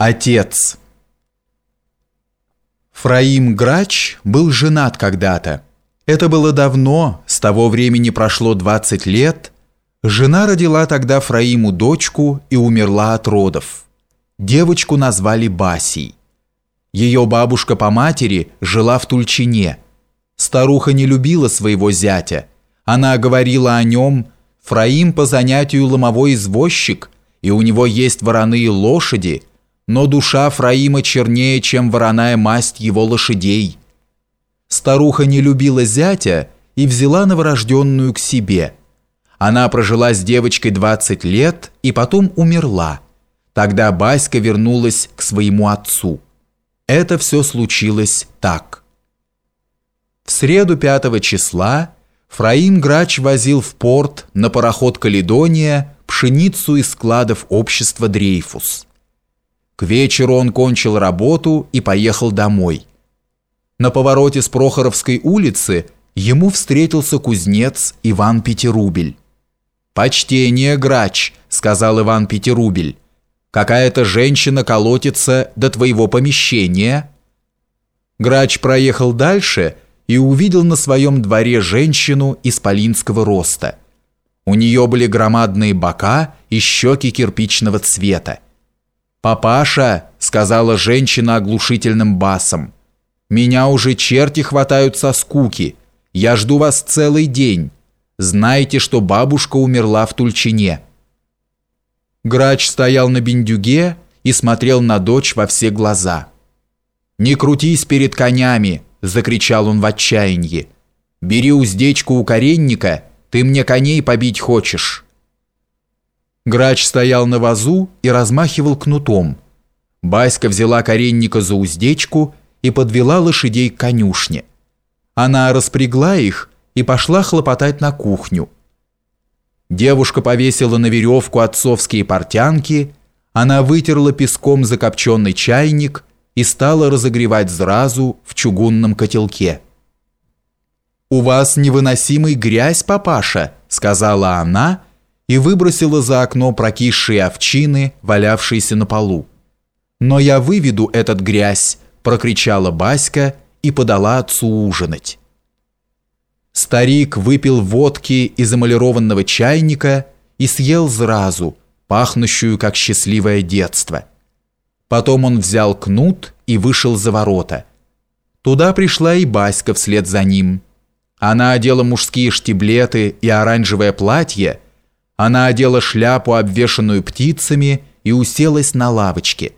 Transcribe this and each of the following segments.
Отец Фраим Грач был женат когда-то. Это было давно, с того времени прошло 20 лет. Жена родила тогда Фраиму дочку и умерла от родов. Девочку назвали Басей. Ее бабушка по матери жила в Тульчине. Старуха не любила своего зятя. Она говорила о нем «Фраим по занятию ломовой извозчик, и у него есть вороные лошади», но душа Фраима чернее, чем вороная масть его лошадей. Старуха не любила зятя и взяла новорожденную к себе. Она прожила с девочкой 20 лет и потом умерла. Тогда Баська вернулась к своему отцу. Это все случилось так. В среду 5 числа Фраим Грач возил в порт на пароход «Каледония» пшеницу из складов общества «Дрейфус». К вечеру он кончил работу и поехал домой. На повороте с Прохоровской улицы ему встретился кузнец Иван Пятирубель. «Почтение, грач», — сказал Иван Пятирубель. «Какая-то женщина колотится до твоего помещения». Грач проехал дальше и увидел на своем дворе женщину исполинского роста. У нее были громадные бока и щеки кирпичного цвета. «Папаша», — сказала женщина оглушительным басом, «меня уже черти хватают со скуки. Я жду вас целый день. Знаете, что бабушка умерла в Тульчине». Грач стоял на бендюге и смотрел на дочь во все глаза. «Не крутись перед конями!» – закричал он в отчаянии. «Бери уздечку у коренника, ты мне коней побить хочешь». Грач стоял на вазу и размахивал кнутом. Баська взяла коренника за уздечку и подвела лошадей к конюшне. Она распрягла их и пошла хлопотать на кухню. Девушка повесила на веревку отцовские портянки, она вытерла песком закопченный чайник и стала разогревать зразу в чугунном котелке. «У вас невыносимый грязь, папаша», — сказала она, — и выбросила за окно прокисшие овчины, валявшиеся на полу. «Но я выведу этот грязь!» – прокричала Баська и подала отцу ужинать. Старик выпил водки из эмалированного чайника и съел зразу, пахнущую как счастливое детство. Потом он взял кнут и вышел за ворота. Туда пришла и Баська вслед за ним. Она одела мужские штиблеты и оранжевое платье – она одела шляпу, обвешанную птицами, и уселась на лавочке.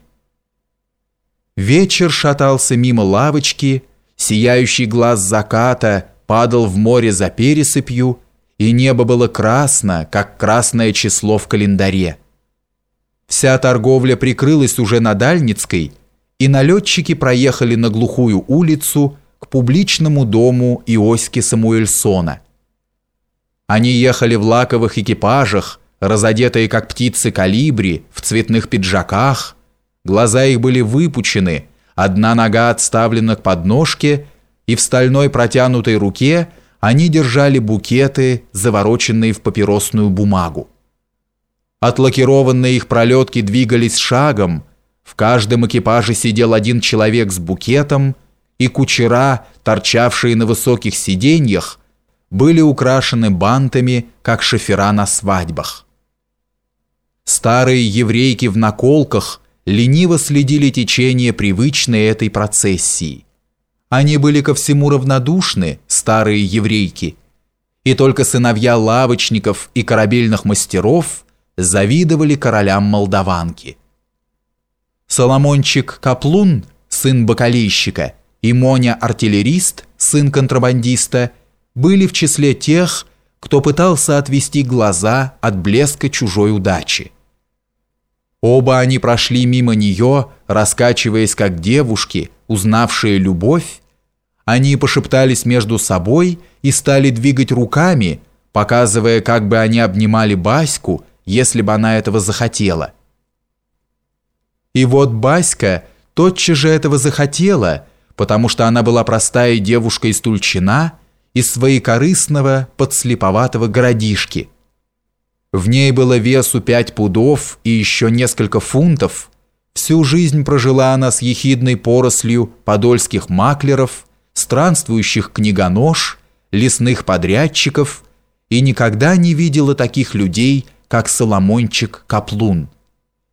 Вечер шатался мимо лавочки, сияющий глаз заката падал в море за пересыпью, и небо было красно, как красное число в календаре. Вся торговля прикрылась уже на Дальницкой, и налетчики проехали на глухую улицу к публичному дому Иоськи Самуэльсона – они ехали в лаковых экипажах, разодетые как птицы калибри, в цветных пиджаках. Глаза их были выпучены, одна нога отставлена к подножке, и в стальной протянутой руке они держали букеты, завороченные в папиросную бумагу. Отлакированные их пролетки двигались шагом, в каждом экипаже сидел один человек с букетом, и кучера, торчавшие на высоких сиденьях, были украшены бантами, как шофера на свадьбах. Старые еврейки в наколках лениво следили течение привычной этой процессии. Они были ко всему равнодушны, старые еврейки, и только сыновья лавочников и корабельных мастеров завидовали королям молдаванки. Соломончик Каплун, сын бакалейщика, и Моня артиллерист, сын контрабандиста – были в числе тех, кто пытался отвести глаза от блеска чужой удачи. Оба они прошли мимо нее, раскачиваясь как девушки, узнавшие любовь. Они пошептались между собой и стали двигать руками, показывая, как бы они обнимали Баську, если бы она этого захотела. И вот Баська тотчас же этого захотела, потому что она была простая девушка из Тульчина, из своекорыстного подслеповатого городишки. В ней было весу пять пудов и еще несколько фунтов, Всю жизнь прожила она с ехидной порослью подольских маклеров, странствующих книгонож, лесных подрядчиков и никогда не видела таких людей, как Соломончик Каплун –